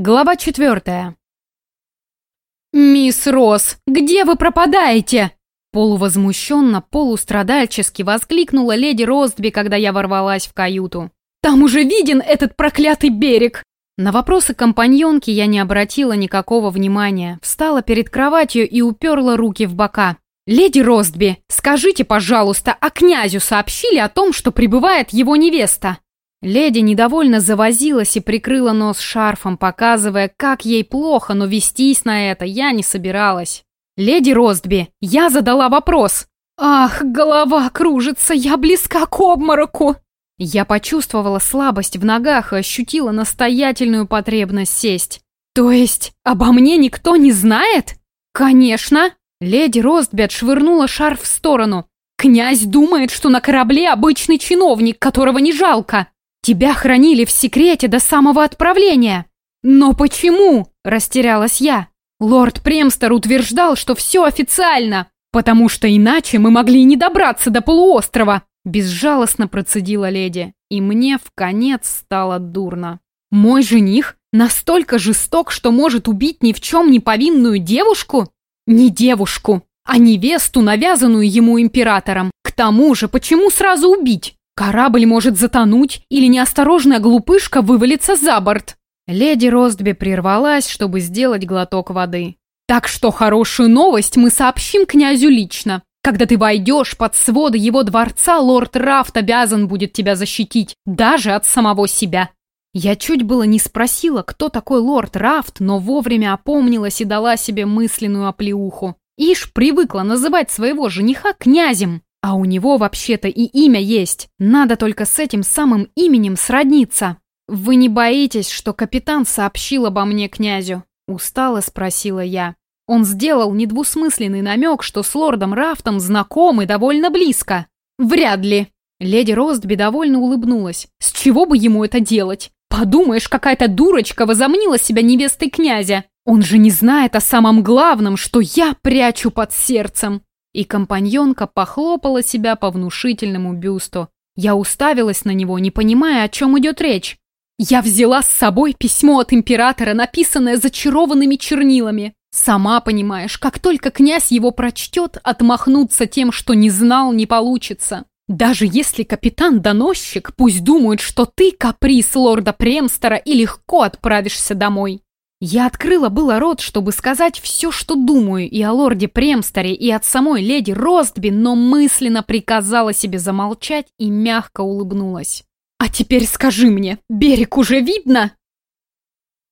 Глава четвертая. «Мисс Росс, где вы пропадаете?» Полувозмущенно, полустрадальчески воскликнула леди Ростби, когда я ворвалась в каюту. «Там уже виден этот проклятый берег!» На вопросы компаньонки я не обратила никакого внимания, встала перед кроватью и уперла руки в бока. «Леди Ростби, скажите, пожалуйста, а князю сообщили о том, что прибывает его невеста?» Леди недовольно завозилась и прикрыла нос шарфом, показывая, как ей плохо, но вестись на это я не собиралась. «Леди Ростби, я задала вопрос!» «Ах, голова кружится, я близка к обмороку!» Я почувствовала слабость в ногах и ощутила настоятельную потребность сесть. «То есть обо мне никто не знает?» «Конечно!» Леди Ростби отшвырнула шарф в сторону. «Князь думает, что на корабле обычный чиновник, которого не жалко. Тебя хранили в секрете до самого отправления. Но почему? Растерялась я. Лорд Премстер утверждал, что все официально, потому что иначе мы могли не добраться до полуострова. Безжалостно процедила леди, и мне в конец стало дурно. Мой жених настолько жесток, что может убить ни в чем не повинную девушку? Не девушку, а невесту, навязанную ему императором. К тому же, почему сразу убить? Корабль может затонуть, или неосторожная глупышка вывалится за борт. Леди Ростби прервалась, чтобы сделать глоток воды. Так что хорошую новость мы сообщим князю лично. Когда ты войдешь под своды его дворца, лорд Рафт обязан будет тебя защитить, даже от самого себя. Я чуть было не спросила, кто такой лорд Рафт, но вовремя опомнилась и дала себе мысленную оплеуху. Ишь привыкла называть своего жениха князем. А у него вообще-то и имя есть. Надо только с этим самым именем сродниться. Вы не боитесь, что капитан сообщил обо мне князю? Устало спросила я. Он сделал недвусмысленный намек, что с лордом Рафтом знакомы довольно близко. Вряд ли. Леди Ростби довольно улыбнулась. С чего бы ему это делать? Подумаешь, какая-то дурочка возомнила себя невестой князя. Он же не знает о самом главном, что я прячу под сердцем. И компаньонка похлопала себя по внушительному бюсту. Я уставилась на него, не понимая, о чем идет речь. Я взяла с собой письмо от императора, написанное зачарованными чернилами. Сама понимаешь, как только князь его прочтет, отмахнуться тем, что не знал, не получится. Даже если капитан-доносчик, пусть думает, что ты каприз лорда Премстера и легко отправишься домой. Я открыла было рот, чтобы сказать все, что думаю и о лорде Премстере, и от самой леди Ростби, но мысленно приказала себе замолчать и мягко улыбнулась. «А теперь скажи мне, берег уже видно?»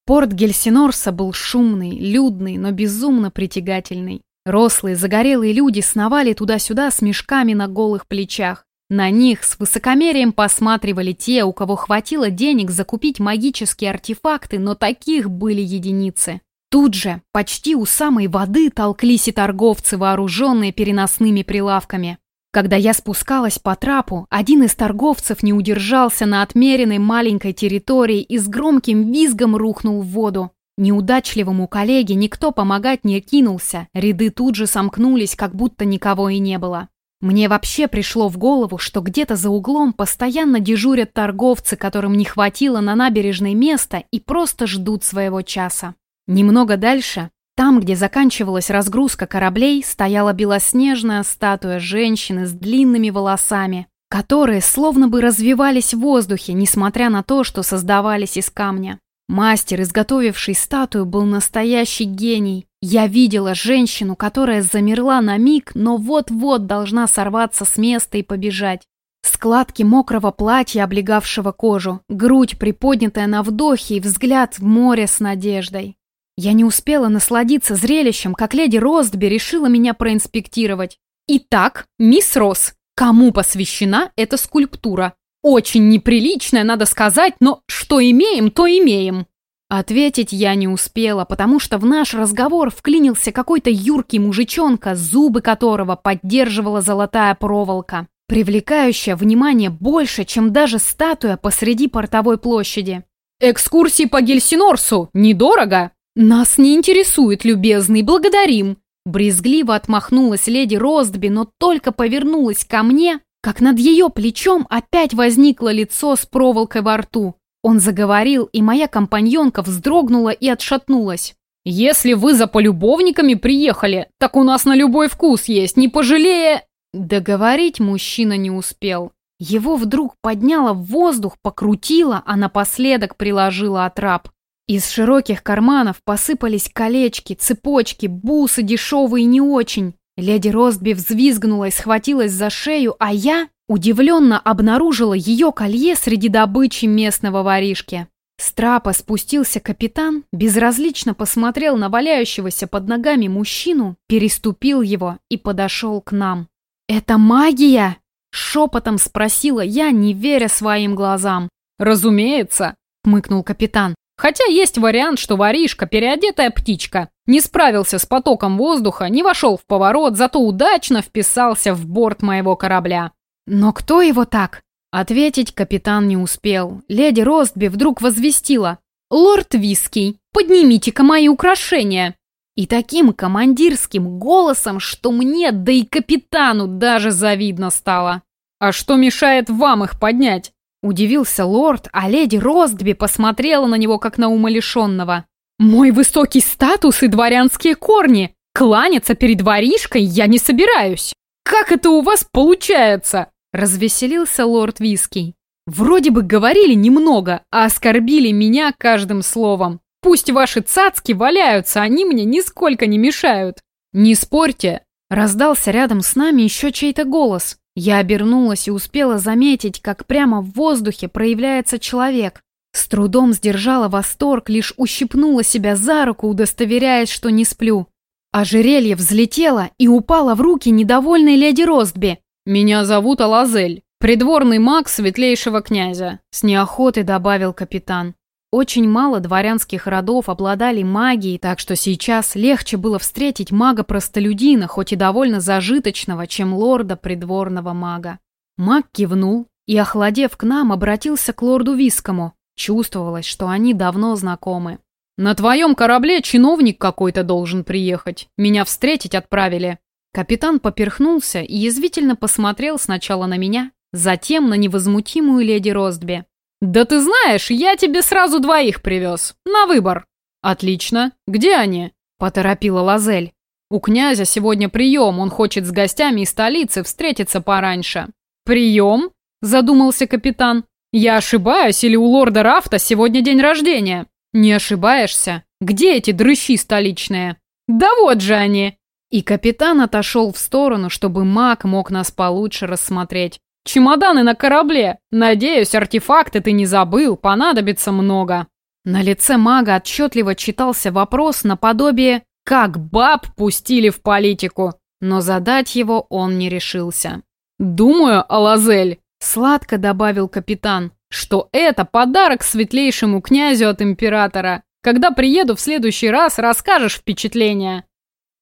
Порт Гельсинорса был шумный, людный, но безумно притягательный. Рослые, загорелые люди сновали туда-сюда с мешками на голых плечах. На них с высокомерием посматривали те, у кого хватило денег закупить магические артефакты, но таких были единицы. Тут же, почти у самой воды, толклись и торговцы, вооруженные переносными прилавками. Когда я спускалась по трапу, один из торговцев не удержался на отмеренной маленькой территории и с громким визгом рухнул в воду. Неудачливому коллеге никто помогать не кинулся, ряды тут же сомкнулись, как будто никого и не было. Мне вообще пришло в голову, что где-то за углом постоянно дежурят торговцы, которым не хватило на набережной места и просто ждут своего часа. Немного дальше, там, где заканчивалась разгрузка кораблей, стояла белоснежная статуя женщины с длинными волосами, которые словно бы развивались в воздухе, несмотря на то, что создавались из камня. Мастер, изготовивший статую, был настоящий гений. Я видела женщину, которая замерла на миг, но вот-вот должна сорваться с места и побежать. Складки мокрого платья, облегавшего кожу, грудь, приподнятая на вдохе и взгляд в море с надеждой. Я не успела насладиться зрелищем, как леди Ростби решила меня проинспектировать. Итак, мисс Росс, кому посвящена эта скульптура? Очень неприличная, надо сказать, но что имеем, то имеем. Ответить я не успела, потому что в наш разговор вклинился какой-то юркий мужичонка, зубы которого поддерживала золотая проволока, привлекающая внимание больше, чем даже статуя посреди портовой площади. «Экскурсии по Гельсинорсу! Недорого!» «Нас не интересует, любезный, благодарим!» Брезгливо отмахнулась леди Ростби, но только повернулась ко мне, как над ее плечом опять возникло лицо с проволокой во рту. Он заговорил, и моя компаньонка вздрогнула и отшатнулась. «Если вы за полюбовниками приехали, так у нас на любой вкус есть, не пожалея...» Договорить мужчина не успел. Его вдруг подняло в воздух, покрутило, а напоследок приложило отрап. Из широких карманов посыпались колечки, цепочки, бусы дешевые не очень. Леди Ростби взвизгнула и схватилась за шею, а я удивленно обнаружила ее колье среди добычи местного воришки. С трапа спустился капитан, безразлично посмотрел на валяющегося под ногами мужчину, переступил его и подошел к нам. «Это магия?» — шепотом спросила я, не веря своим глазам. «Разумеется», — хмыкнул капитан. «Хотя есть вариант, что воришка, переодетая птичка, не справился с потоком воздуха, не вошел в поворот, зато удачно вписался в борт моего корабля». «Но кто его так?» Ответить капитан не успел. Леди Ростби вдруг возвестила. «Лорд Виский, поднимите-ка мои украшения!» И таким командирским голосом, что мне, да и капитану даже завидно стало. «А что мешает вам их поднять?» Удивился лорд, а леди Ростби посмотрела на него, как на умалишенного. «Мой высокий статус и дворянские корни! Кланяться перед воришкой я не собираюсь!» «Как это у вас получается?» Развеселился лорд Виский. Вроде бы говорили немного, а оскорбили меня каждым словом. Пусть ваши цацки валяются, они мне нисколько не мешают. Не спорьте. Раздался рядом с нами еще чей-то голос. Я обернулась и успела заметить, как прямо в воздухе проявляется человек. С трудом сдержала восторг, лишь ущипнула себя за руку, удостоверяясь, что не сплю. Ожерелье взлетело и упало в руки недовольной леди Ростби. «Меня зовут Алазель, придворный маг светлейшего князя», — с неохотой добавил капитан. Очень мало дворянских родов обладали магией, так что сейчас легче было встретить мага-простолюдина, хоть и довольно зажиточного, чем лорда придворного мага. Маг кивнул и, охладев к нам, обратился к лорду Вискому. Чувствовалось, что они давно знакомы. «На твоем корабле чиновник какой-то должен приехать. Меня встретить отправили». Капитан поперхнулся и язвительно посмотрел сначала на меня, затем на невозмутимую леди Ростби. «Да ты знаешь, я тебе сразу двоих привез. На выбор». «Отлично. Где они?» – поторопила Лазель. «У князя сегодня прием, он хочет с гостями из столицы встретиться пораньше». «Прием?» – задумался капитан. «Я ошибаюсь, или у лорда Рафта сегодня день рождения?» «Не ошибаешься. Где эти дрыщи столичные?» «Да вот же они!» И капитан отошел в сторону, чтобы маг мог нас получше рассмотреть. «Чемоданы на корабле! Надеюсь, артефакты ты не забыл, понадобится много!» На лице мага отчетливо читался вопрос наподобие «Как баб пустили в политику?» Но задать его он не решился. «Думаю, Алазель», — сладко добавил капитан, «что это подарок светлейшему князю от императора. Когда приеду в следующий раз, расскажешь впечатления».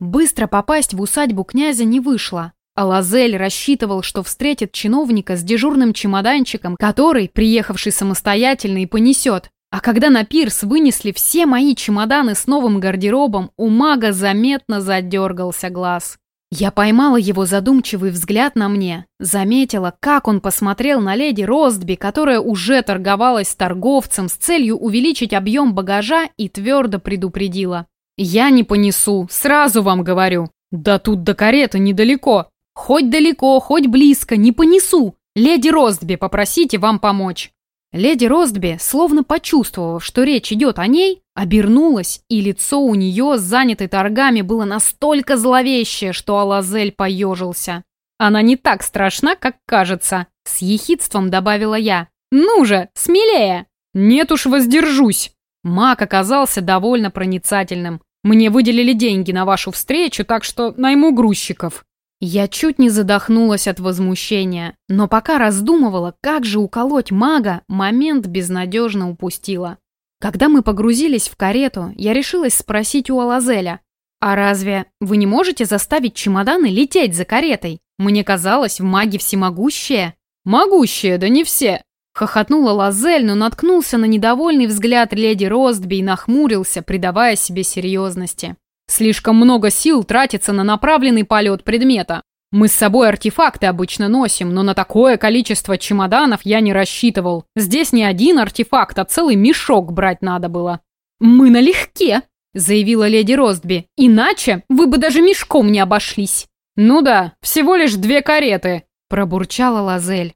Быстро попасть в усадьбу князя не вышло. А Лазель рассчитывал, что встретит чиновника с дежурным чемоданчиком, который, приехавший самостоятельно, и понесет. А когда на пирс вынесли все мои чемоданы с новым гардеробом, у мага заметно задергался глаз. Я поймала его задумчивый взгляд на мне, заметила, как он посмотрел на леди Ростби, которая уже торговалась с торговцем с целью увеличить объем багажа и твердо предупредила. «Я не понесу, сразу вам говорю. Да тут до кареты недалеко. Хоть далеко, хоть близко, не понесу. Леди Ростби, попросите вам помочь». Леди Ростби, словно почувствовав, что речь идет о ней, обернулась, и лицо у нее, занятой торгами, было настолько зловещее, что Алазель поежился. «Она не так страшна, как кажется», — с ехидством добавила я. «Ну же, смелее!» «Нет уж, воздержусь!» Маг оказался довольно проницательным. «Мне выделили деньги на вашу встречу, так что найму грузчиков». Я чуть не задохнулась от возмущения, но пока раздумывала, как же уколоть мага, момент безнадежно упустила. Когда мы погрузились в карету, я решилась спросить у Алазеля, «А разве вы не можете заставить чемоданы лететь за каретой? Мне казалось, в маги всемогущие». «Могущие, да не все. Хохотнула Лазель, но наткнулся на недовольный взгляд леди Ростби и нахмурился, придавая себе серьезности. Слишком много сил тратится на направленный полет предмета. Мы с собой артефакты обычно носим, но на такое количество чемоданов я не рассчитывал. Здесь не один артефакт, а целый мешок брать надо было». «Мы налегке», — заявила леди Ростби. «Иначе вы бы даже мешком не обошлись». «Ну да, всего лишь две кареты», — пробурчала Лазель.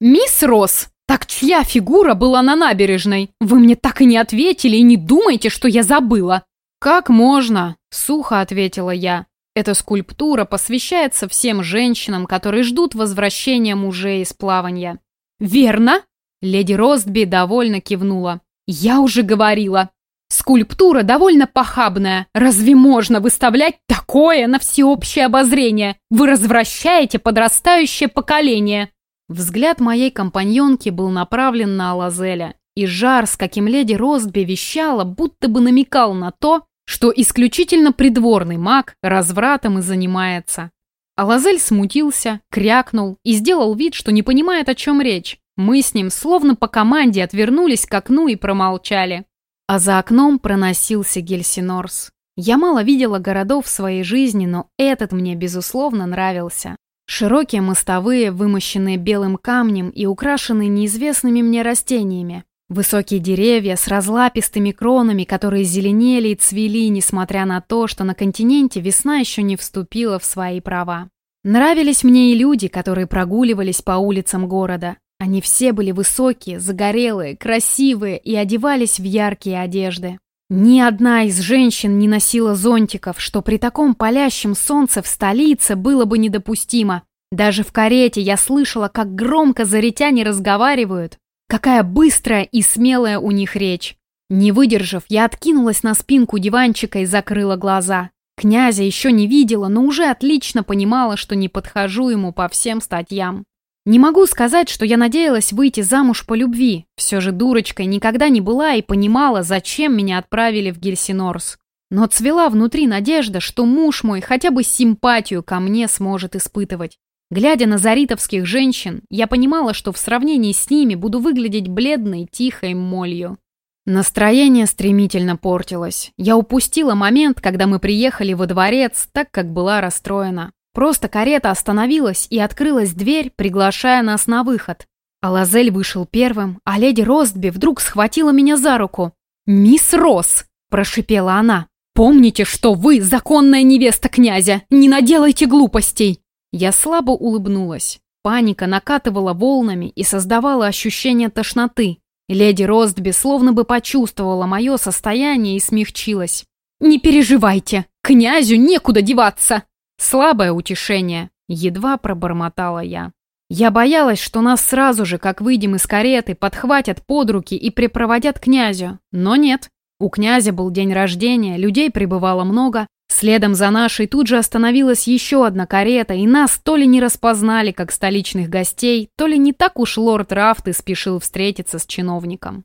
«Мисс Росс, так чья фигура была на набережной? Вы мне так и не ответили и не думайте, что я забыла». «Как можно?» — сухо ответила я. Эта скульптура посвящается всем женщинам, которые ждут возвращения мужей из плавания. «Верно?» — леди Ростби довольно кивнула. «Я уже говорила. Скульптура довольно похабная. Разве можно выставлять такое на всеобщее обозрение? Вы развращаете подрастающее поколение!» Взгляд моей компаньонки был направлен на Алазеля, и жар, с каким леди Ростби вещала, будто бы намекал на то, что исключительно придворный маг развратом и занимается. Алазель смутился, крякнул и сделал вид, что не понимает, о чем речь. Мы с ним словно по команде отвернулись к окну и промолчали. А за окном проносился Гельсинорс. Я мало видела городов в своей жизни, но этот мне, безусловно, нравился. Широкие мостовые, вымощенные белым камнем и украшенные неизвестными мне растениями. Высокие деревья с разлапистыми кронами, которые зеленели и цвели, несмотря на то, что на континенте весна еще не вступила в свои права. Нравились мне и люди, которые прогуливались по улицам города. Они все были высокие, загорелые, красивые и одевались в яркие одежды. Ни одна из женщин не носила зонтиков, что при таком палящем солнце в столице было бы недопустимо. Даже в карете я слышала, как громко заритяне разговаривают. Какая быстрая и смелая у них речь. Не выдержав, я откинулась на спинку диванчика и закрыла глаза. Князя еще не видела, но уже отлично понимала, что не подхожу ему по всем статьям. Не могу сказать, что я надеялась выйти замуж по любви. Все же дурочкой никогда не была и понимала, зачем меня отправили в Гельсинорс. Но цвела внутри надежда, что муж мой хотя бы симпатию ко мне сможет испытывать. Глядя на заритовских женщин, я понимала, что в сравнении с ними буду выглядеть бледной, тихой молью. Настроение стремительно портилось. Я упустила момент, когда мы приехали во дворец, так как была расстроена. Просто карета остановилась и открылась дверь, приглашая нас на выход. А Лазель вышел первым, а леди Ростби вдруг схватила меня за руку. «Мисс Росс!» – прошипела она. «Помните, что вы законная невеста князя! Не наделайте глупостей!» Я слабо улыбнулась. Паника накатывала волнами и создавала ощущение тошноты. Леди Ростби словно бы почувствовала мое состояние и смягчилась. «Не переживайте, князю некуда деваться!» Слабое утешение, едва пробормотала я. Я боялась, что нас сразу же, как выйдем из кареты, подхватят под руки и припроводят князю. Но нет. У князя был день рождения, людей прибывало много, Следом за нашей тут же остановилась еще одна карета, и нас то ли не распознали, как столичных гостей, то ли не так уж лорд Рафты спешил встретиться с чиновником.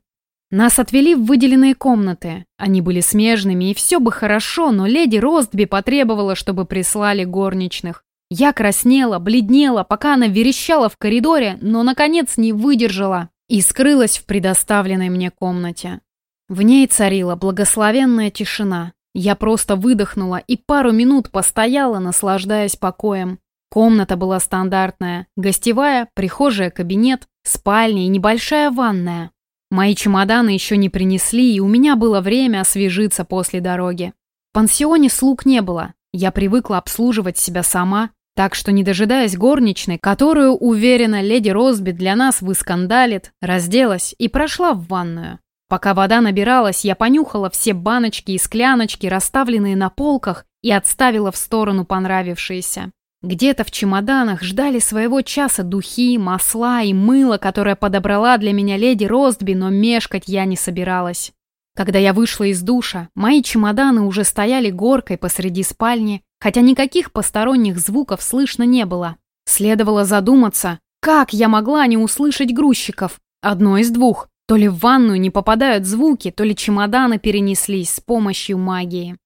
Нас отвели в выделенные комнаты. Они были смежными, и все бы хорошо, но леди Ростби потребовала, чтобы прислали горничных. Я краснела, бледнела, пока она верещала в коридоре, но, наконец, не выдержала и скрылась в предоставленной мне комнате. В ней царила благословенная тишина. Я просто выдохнула и пару минут постояла, наслаждаясь покоем. Комната была стандартная. Гостевая, прихожая, кабинет, спальня и небольшая ванная. Мои чемоданы еще не принесли, и у меня было время освежиться после дороги. В пансионе слуг не было. Я привыкла обслуживать себя сама, так что, не дожидаясь горничной, которую, уверена, леди Росби для нас выскандалит, разделась и прошла в ванную. Пока вода набиралась, я понюхала все баночки и скляночки, расставленные на полках, и отставила в сторону понравившиеся. Где-то в чемоданах ждали своего часа духи, масла и мыло, которое подобрала для меня леди Ростби, но мешкать я не собиралась. Когда я вышла из душа, мои чемоданы уже стояли горкой посреди спальни, хотя никаких посторонних звуков слышно не было. Следовало задуматься, как я могла не услышать грузчиков? Одно из двух. То ли в ванную не попадают звуки, то ли чемоданы перенеслись с помощью магии.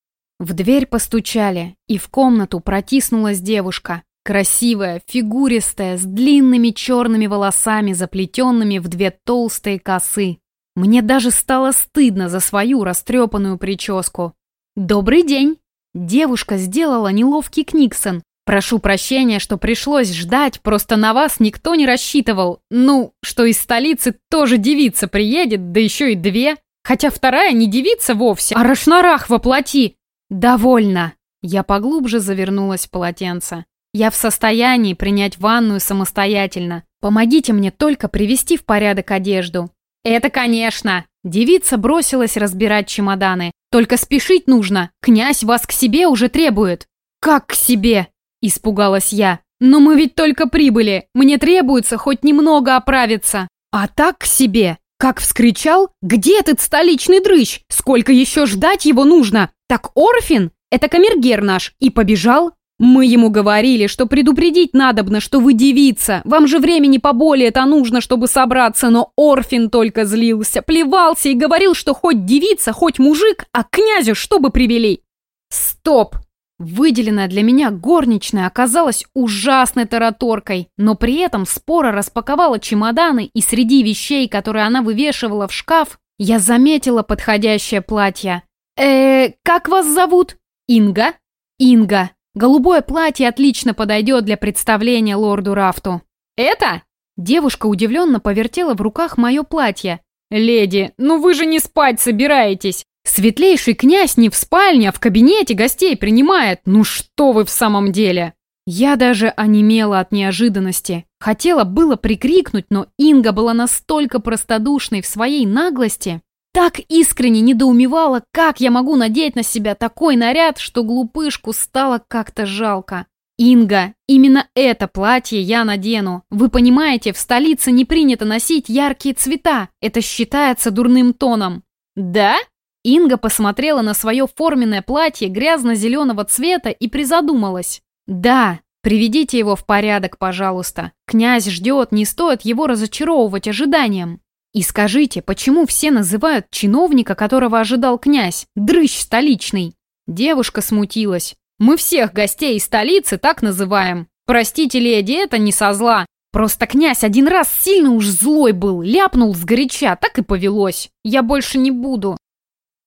В дверь постучали, и в комнату протиснулась девушка. Красивая, фигуристая, с длинными черными волосами, заплетенными в две толстые косы. Мне даже стало стыдно за свою растрепанную прическу. «Добрый день!» Девушка сделала неловкий книксон. Прошу прощения, что пришлось ждать, просто на вас никто не рассчитывал. Ну, что из столицы тоже девица приедет, да еще и две. Хотя вторая не девица вовсе, а Рашнарах воплоти. Довольно. Я поглубже завернулась в полотенце. Я в состоянии принять ванную самостоятельно. Помогите мне только привести в порядок одежду. Это, конечно. Девица бросилась разбирать чемоданы. Только спешить нужно. Князь вас к себе уже требует. Как к себе? Испугалась я. «Но мы ведь только прибыли. Мне требуется хоть немного оправиться. А так к себе. Как вскричал, где этот столичный дрыщ? Сколько еще ждать его нужно? Так Орфин? Это камергер наш. И побежал? Мы ему говорили, что предупредить надобно, что вы девица. Вам же времени поболее-то нужно, чтобы собраться, но Орфин только злился, плевался и говорил, что хоть девица, хоть мужик, а князю чтобы привели. Стоп! Выделенная для меня горничная оказалась ужасной тараторкой, но при этом спора распаковала чемоданы, и среди вещей, которые она вывешивала в шкаф, я заметила подходящее платье. э как вас зовут? Инга? Инга. Голубое платье отлично подойдет для представления лорду Рафту. Это? Девушка удивленно повертела в руках мое платье. «Леди, ну вы же не спать собираетесь! Светлейший князь не в спальне, а в кабинете гостей принимает. Ну что вы в самом деле? Я даже онемела от неожиданности. Хотела было прикрикнуть, но Инга была настолько простодушной в своей наглости, так искренне недоумевала, как я могу надеть на себя такой наряд, что глупышку стало как-то жалко. «Инга, именно это платье я надену. Вы понимаете, в столице не принято носить яркие цвета. Это считается дурным тоном». «Да?» Инга посмотрела на свое форменное платье грязно-зеленого цвета и призадумалась. «Да, приведите его в порядок, пожалуйста. Князь ждет, не стоит его разочаровывать ожиданием. И скажите, почему все называют чиновника, которого ожидал князь, дрыщ столичный?» Девушка смутилась. «Мы всех гостей из столицы так называем. Простите, леди, это не со зла. Просто князь один раз сильно уж злой был, ляпнул сгоряча, так и повелось. Я больше не буду.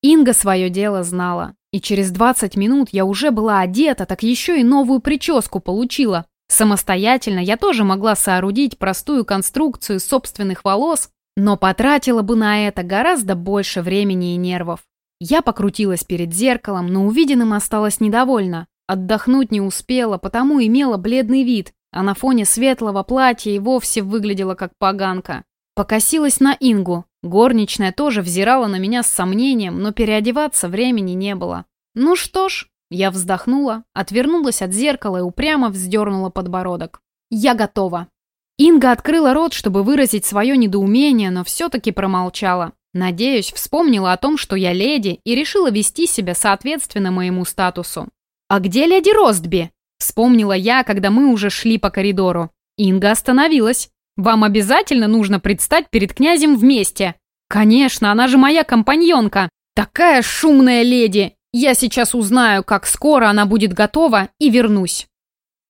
Инга свое дело знала. И через 20 минут я уже была одета, так еще и новую прическу получила. Самостоятельно я тоже могла соорудить простую конструкцию собственных волос, но потратила бы на это гораздо больше времени и нервов. Я покрутилась перед зеркалом, но увиденным осталась недовольна. Отдохнуть не успела, потому имела бледный вид, а на фоне светлого платья и вовсе выглядела как поганка. Покосилась на Ингу. Горничная тоже взирала на меня с сомнением, но переодеваться времени не было. Ну что ж, я вздохнула, отвернулась от зеркала и упрямо вздернула подбородок. Я готова. Инга открыла рот, чтобы выразить свое недоумение, но все-таки промолчала. Надеюсь, вспомнила о том, что я леди, и решила вести себя соответственно моему статусу. «А где леди Ростби?» Вспомнила я, когда мы уже шли по коридору. Инга остановилась. Вам обязательно нужно предстать перед князем вместе. Конечно, она же моя компаньонка. Такая шумная леди. Я сейчас узнаю, как скоро она будет готова, и вернусь.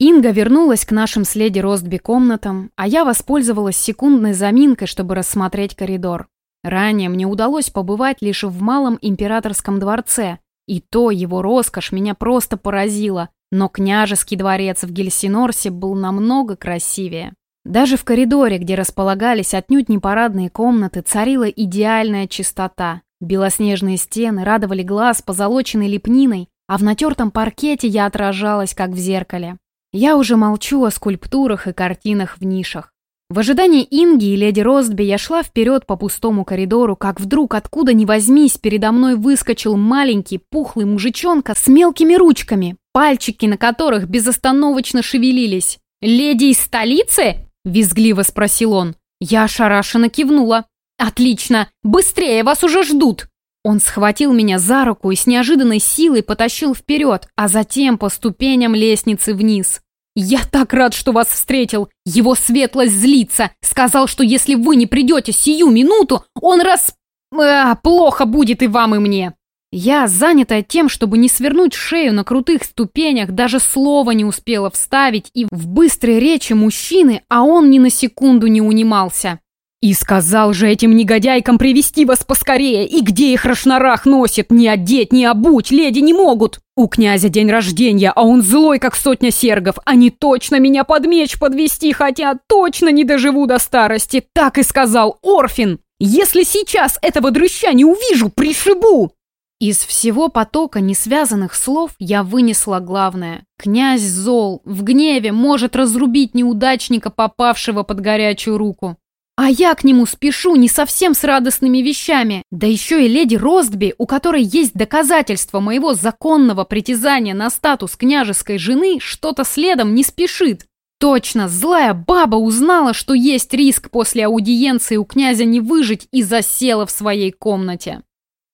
Инга вернулась к нашим с леди Ростби комнатам, а я воспользовалась секундной заминкой, чтобы рассмотреть коридор. Ранее мне удалось побывать лишь в малом императорском дворце, и то его роскошь меня просто поразила, но княжеский дворец в Гельсинорсе был намного красивее. Даже в коридоре, где располагались отнюдь не парадные комнаты, царила идеальная чистота. Белоснежные стены радовали глаз позолоченной лепниной, а в натертом паркете я отражалась, как в зеркале. Я уже молчу о скульптурах и картинах в нишах. В ожидании Инги и леди Ростби я шла вперед по пустому коридору, как вдруг откуда ни возьмись передо мной выскочил маленький пухлый мужичонка с мелкими ручками, пальчики на которых безостановочно шевелились. «Леди из столицы?» Визгливо спросил он. Я ошарашенно кивнула. «Отлично! Быстрее, вас уже ждут!» Он схватил меня за руку и с неожиданной силой потащил вперед, а затем по ступеням лестницы вниз. «Я так рад, что вас встретил! Его светлость злится! Сказал, что если вы не придете сию минуту, он раз... А, плохо будет и вам, и мне!» Я, занятая тем, чтобы не свернуть шею на крутых ступенях, даже слова не успела вставить и в быстрой речи мужчины, а он ни на секунду не унимался. «И сказал же этим негодяйкам привести вас поскорее, и где их рашнарах носит, ни одеть, ни обуть, леди не могут! У князя день рождения, а он злой, как сотня сергов, они точно меня под меч подвести хотят, точно не доживу до старости, так и сказал Орфин! Если сейчас этого дрыща не увижу, пришибу!» Из всего потока несвязанных слов я вынесла главное. Князь зол, в гневе может разрубить неудачника, попавшего под горячую руку. А я к нему спешу не совсем с радостными вещами. Да еще и леди Ростби, у которой есть доказательства моего законного притязания на статус княжеской жены, что-то следом не спешит. Точно, злая баба узнала, что есть риск после аудиенции у князя не выжить и засела в своей комнате.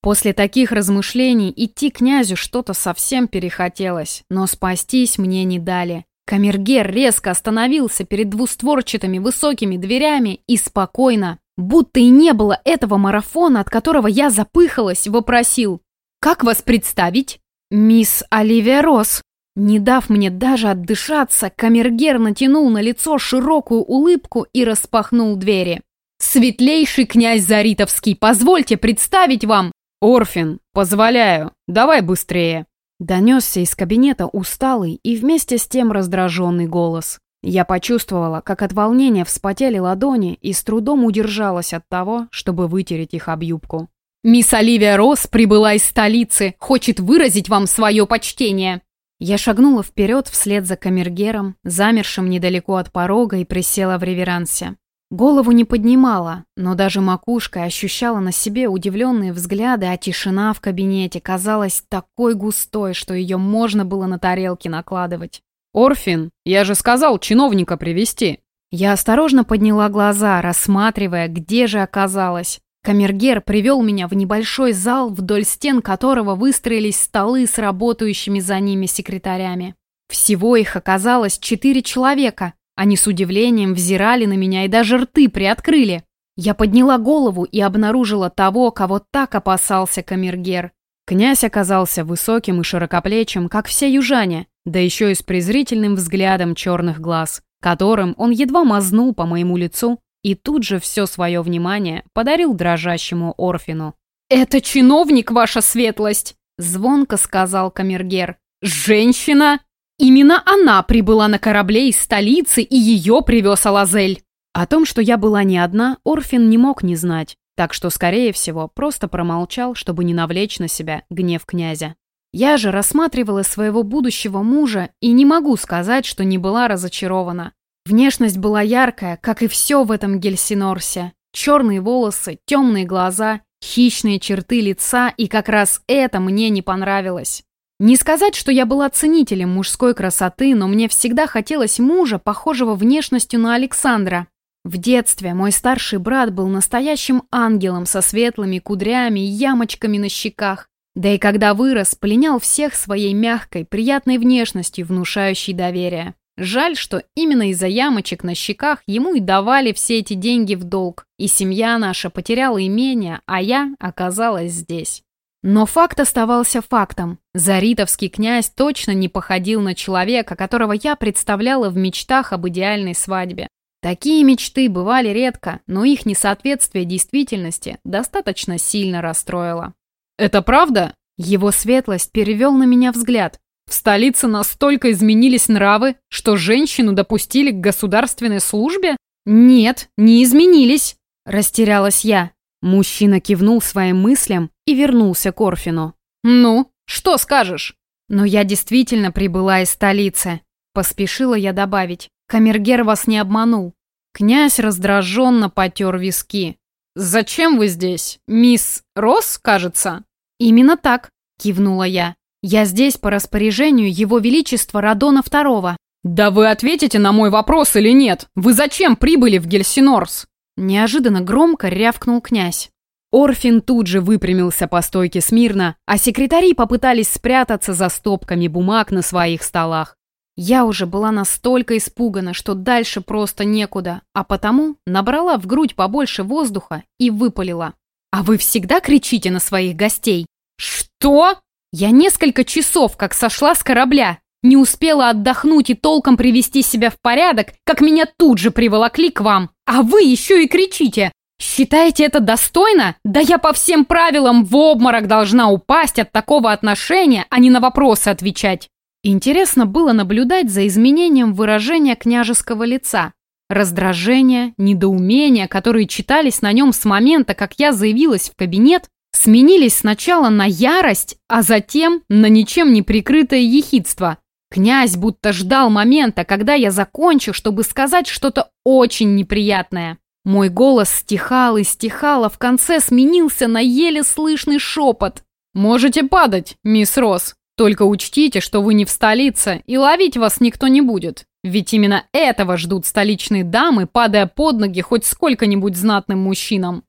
После таких размышлений идти князю что-то совсем перехотелось, но спастись мне не дали. Камергер резко остановился перед двустворчатыми высокими дверями и спокойно, будто и не было этого марафона, от которого я запыхалась, вопросил «Как вас представить?» «Мисс Оливия Росс». Не дав мне даже отдышаться, камергер натянул на лицо широкую улыбку и распахнул двери. «Светлейший князь Заритовский, позвольте представить вам «Орфин, позволяю, давай быстрее!» Донесся из кабинета усталый и вместе с тем раздраженный голос. Я почувствовала, как от волнения вспотели ладони и с трудом удержалась от того, чтобы вытереть их об юбку. «Мисс Оливия Росс прибыла из столицы, хочет выразить вам свое почтение!» Я шагнула вперед вслед за камергером, замершим недалеко от порога и присела в реверансе. Голову не поднимала, но даже макушкой ощущала на себе удивленные взгляды, а тишина в кабинете казалась такой густой, что ее можно было на тарелки накладывать. «Орфин, я же сказал чиновника привести. Я осторожно подняла глаза, рассматривая, где же оказалась. Камергер привел меня в небольшой зал, вдоль стен которого выстроились столы с работающими за ними секретарями. Всего их оказалось четыре человека, они с удивлением взирали на меня и даже рты приоткрыли. Я подняла голову и обнаружила того, кого так опасался камергер. Князь оказался высоким и широкоплечим, как все южане, да еще и с презрительным взглядом черных глаз, которым он едва мазнул по моему лицу и тут же все свое внимание подарил дрожащему Орфину. «Это чиновник, ваша светлость!» — звонко сказал камергер. «Женщина!» Именно она прибыла на корабле из столицы, и ее привез Алазель. О том, что я была не одна, Орфин не мог не знать, так что, скорее всего, просто промолчал, чтобы не навлечь на себя гнев князя. Я же рассматривала своего будущего мужа и не могу сказать, что не была разочарована. Внешность была яркая, как и все в этом Гельсинорсе. Черные волосы, темные глаза, хищные черты лица, и как раз это мне не понравилось. Не сказать, что я была ценителем мужской красоты, но мне всегда хотелось мужа, похожего внешностью на Александра. В детстве мой старший брат был настоящим ангелом со светлыми кудрями и ямочками на щеках. Да и когда вырос, пленял всех своей мягкой, приятной внешностью, внушающей доверие. Жаль, что именно из-за ямочек на щеках ему и давали все эти деньги в долг, и семья наша потеряла имение, а я оказалась здесь. Но факт оставался фактом. Заритовский князь точно не походил на человека, которого я представляла в мечтах об идеальной свадьбе. Такие мечты бывали редко, но их несоответствие действительности достаточно сильно расстроило. «Это правда?» Его светлость перевел на меня взгляд. «В столице настолько изменились нравы, что женщину допустили к государственной службе?» «Нет, не изменились», – растерялась я. Мужчина кивнул своим мыслям и вернулся к Орфину. «Ну, что скажешь?» «Но я действительно прибыла из столицы», — поспешила я добавить. «Камергер вас не обманул». Князь раздраженно потер виски. «Зачем вы здесь? Мисс Росс, кажется?» «Именно так», — кивнула я. «Я здесь по распоряжению Его Величества Радона II». «Да вы ответите на мой вопрос или нет? Вы зачем прибыли в Гельсинорс?» Неожиданно громко рявкнул князь. Орфин тут же выпрямился по стойке смирно, а секретари попытались спрятаться за стопками бумаг на своих столах. Я уже была настолько испугана, что дальше просто некуда, а потому набрала в грудь побольше воздуха и выпалила. «А вы всегда кричите на своих гостей?» «Что?» Я несколько часов как сошла с корабля, не успела отдохнуть и толком привести себя в порядок, как меня тут же приволокли к вам. А вы еще и кричите. Считаете это достойно? Да я по всем правилам в обморок должна упасть от такого отношения, а не на вопросы отвечать. Интересно было наблюдать за изменением выражения княжеского лица. Раздражение, недоумение, которые читались на нем с момента, как я заявилась в кабинет, сменились сначала на ярость, а затем на ничем не прикрытое ехидство. Князь будто ждал момента, когда я закончу, чтобы сказать что-то очень неприятное. Мой голос стихал и стихал, а в конце сменился на еле слышный шепот. «Можете падать, мисс Росс. Только учтите, что вы не в столице, и ловить вас никто не будет. Ведь именно этого ждут столичные дамы, падая под ноги хоть сколько-нибудь знатным мужчинам».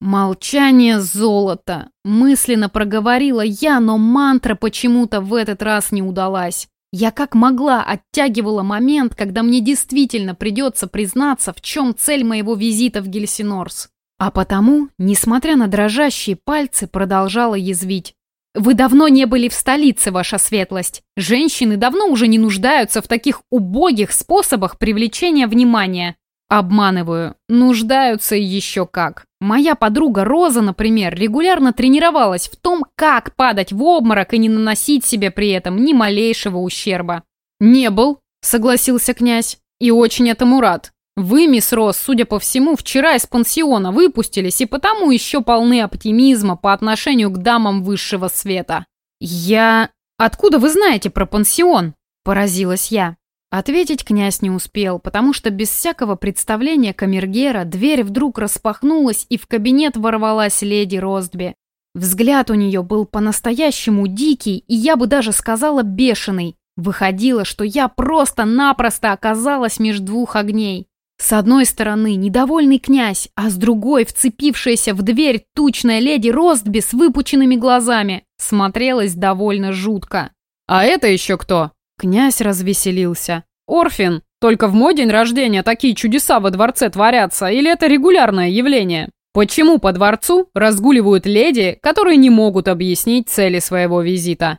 «Молчание золото!» Мысленно проговорила я, но мантра почему-то в этот раз не удалась. Я как могла оттягивала момент, когда мне действительно придется признаться, в чем цель моего визита в Гельсинорс. А потому, несмотря на дрожащие пальцы, продолжала язвить. «Вы давно не были в столице, ваша светлость. Женщины давно уже не нуждаются в таких убогих способах привлечения внимания. Обманываю. Нуждаются еще как. Моя подруга Роза, например, регулярно тренировалась в том, как падать в обморок и не наносить себе при этом ни малейшего ущерба. «Не был», — согласился князь, — «и очень этому рад. Вы, мисс Рос, судя по всему, вчера из пансиона выпустились и потому еще полны оптимизма по отношению к дамам высшего света». «Я... Откуда вы знаете про пансион?» – поразилась я. Ответить князь не успел, потому что без всякого представления камергера дверь вдруг распахнулась, и в кабинет ворвалась леди Ростби. Взгляд у нее был по-настоящему дикий, и я бы даже сказала бешеный. Выходило, что я просто-напросто оказалась между двух огней. С одной стороны недовольный князь, а с другой вцепившаяся в дверь тучная леди Ростби с выпученными глазами. Смотрелась довольно жутко. «А это еще кто?» Князь развеселился. «Орфин, только в мой день рождения такие чудеса во дворце творятся, или это регулярное явление? Почему по дворцу разгуливают леди, которые не могут объяснить цели своего визита?»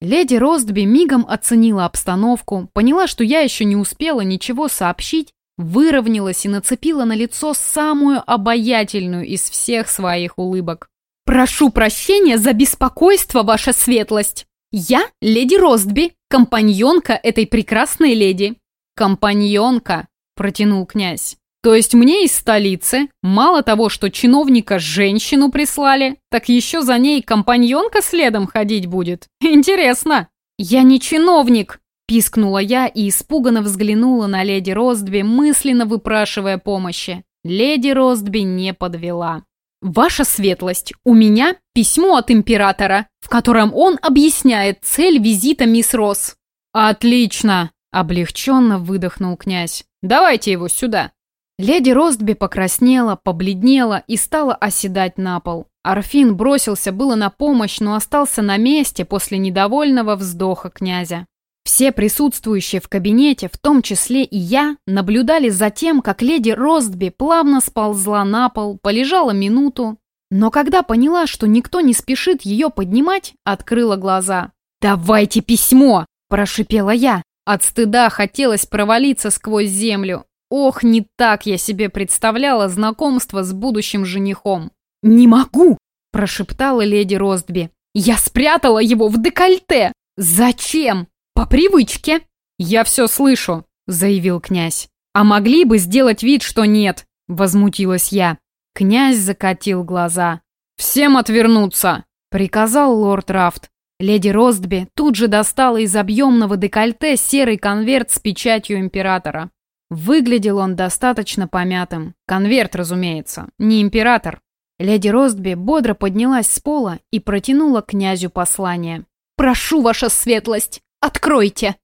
Леди Ростби мигом оценила обстановку, поняла, что я еще не успела ничего сообщить, выровнялась и нацепила на лицо самую обаятельную из всех своих улыбок. «Прошу прощения за беспокойство, ваша светлость!» «Я леди Ростби, компаньонка этой прекрасной леди». «Компаньонка», — протянул князь. «То есть мне из столицы мало того, что чиновника женщину прислали, так еще за ней компаньонка следом ходить будет? Интересно». «Я не чиновник», — пискнула я и испуганно взглянула на леди Ростби, мысленно выпрашивая помощи. Леди Ростби не подвела. «Ваша светлость, у меня письмо от императора, в котором он объясняет цель визита мисс Росс». «Отлично!» – облегченно выдохнул князь. «Давайте его сюда». Леди Ростби покраснела, побледнела и стала оседать на пол. Арфин бросился было на помощь, но остался на месте после недовольного вздоха князя. Все присутствующие в кабинете, в том числе и я, наблюдали за тем, как леди Ростби плавно сползла на пол, полежала минуту, но когда поняла, что никто не спешит ее поднимать, открыла глаза. «Давайте письмо!» – прошипела я. От стыда хотелось провалиться сквозь землю. Ох, не так я себе представляла знакомство с будущим женихом. «Не могу!» – прошептала леди Ростби. «Я спрятала его в декольте! Зачем?» «По привычке!» «Я все слышу», — заявил князь. «А могли бы сделать вид, что нет?» — возмутилась я. Князь закатил глаза. «Всем отвернуться!» — приказал лорд Рафт. Леди Ростби тут же достала из объемного декольте серый конверт с печатью императора. Выглядел он достаточно помятым. Конверт, разумеется, не император. Леди Ростби бодро поднялась с пола и протянула князю послание. «Прошу, ваша светлость, Откройте!»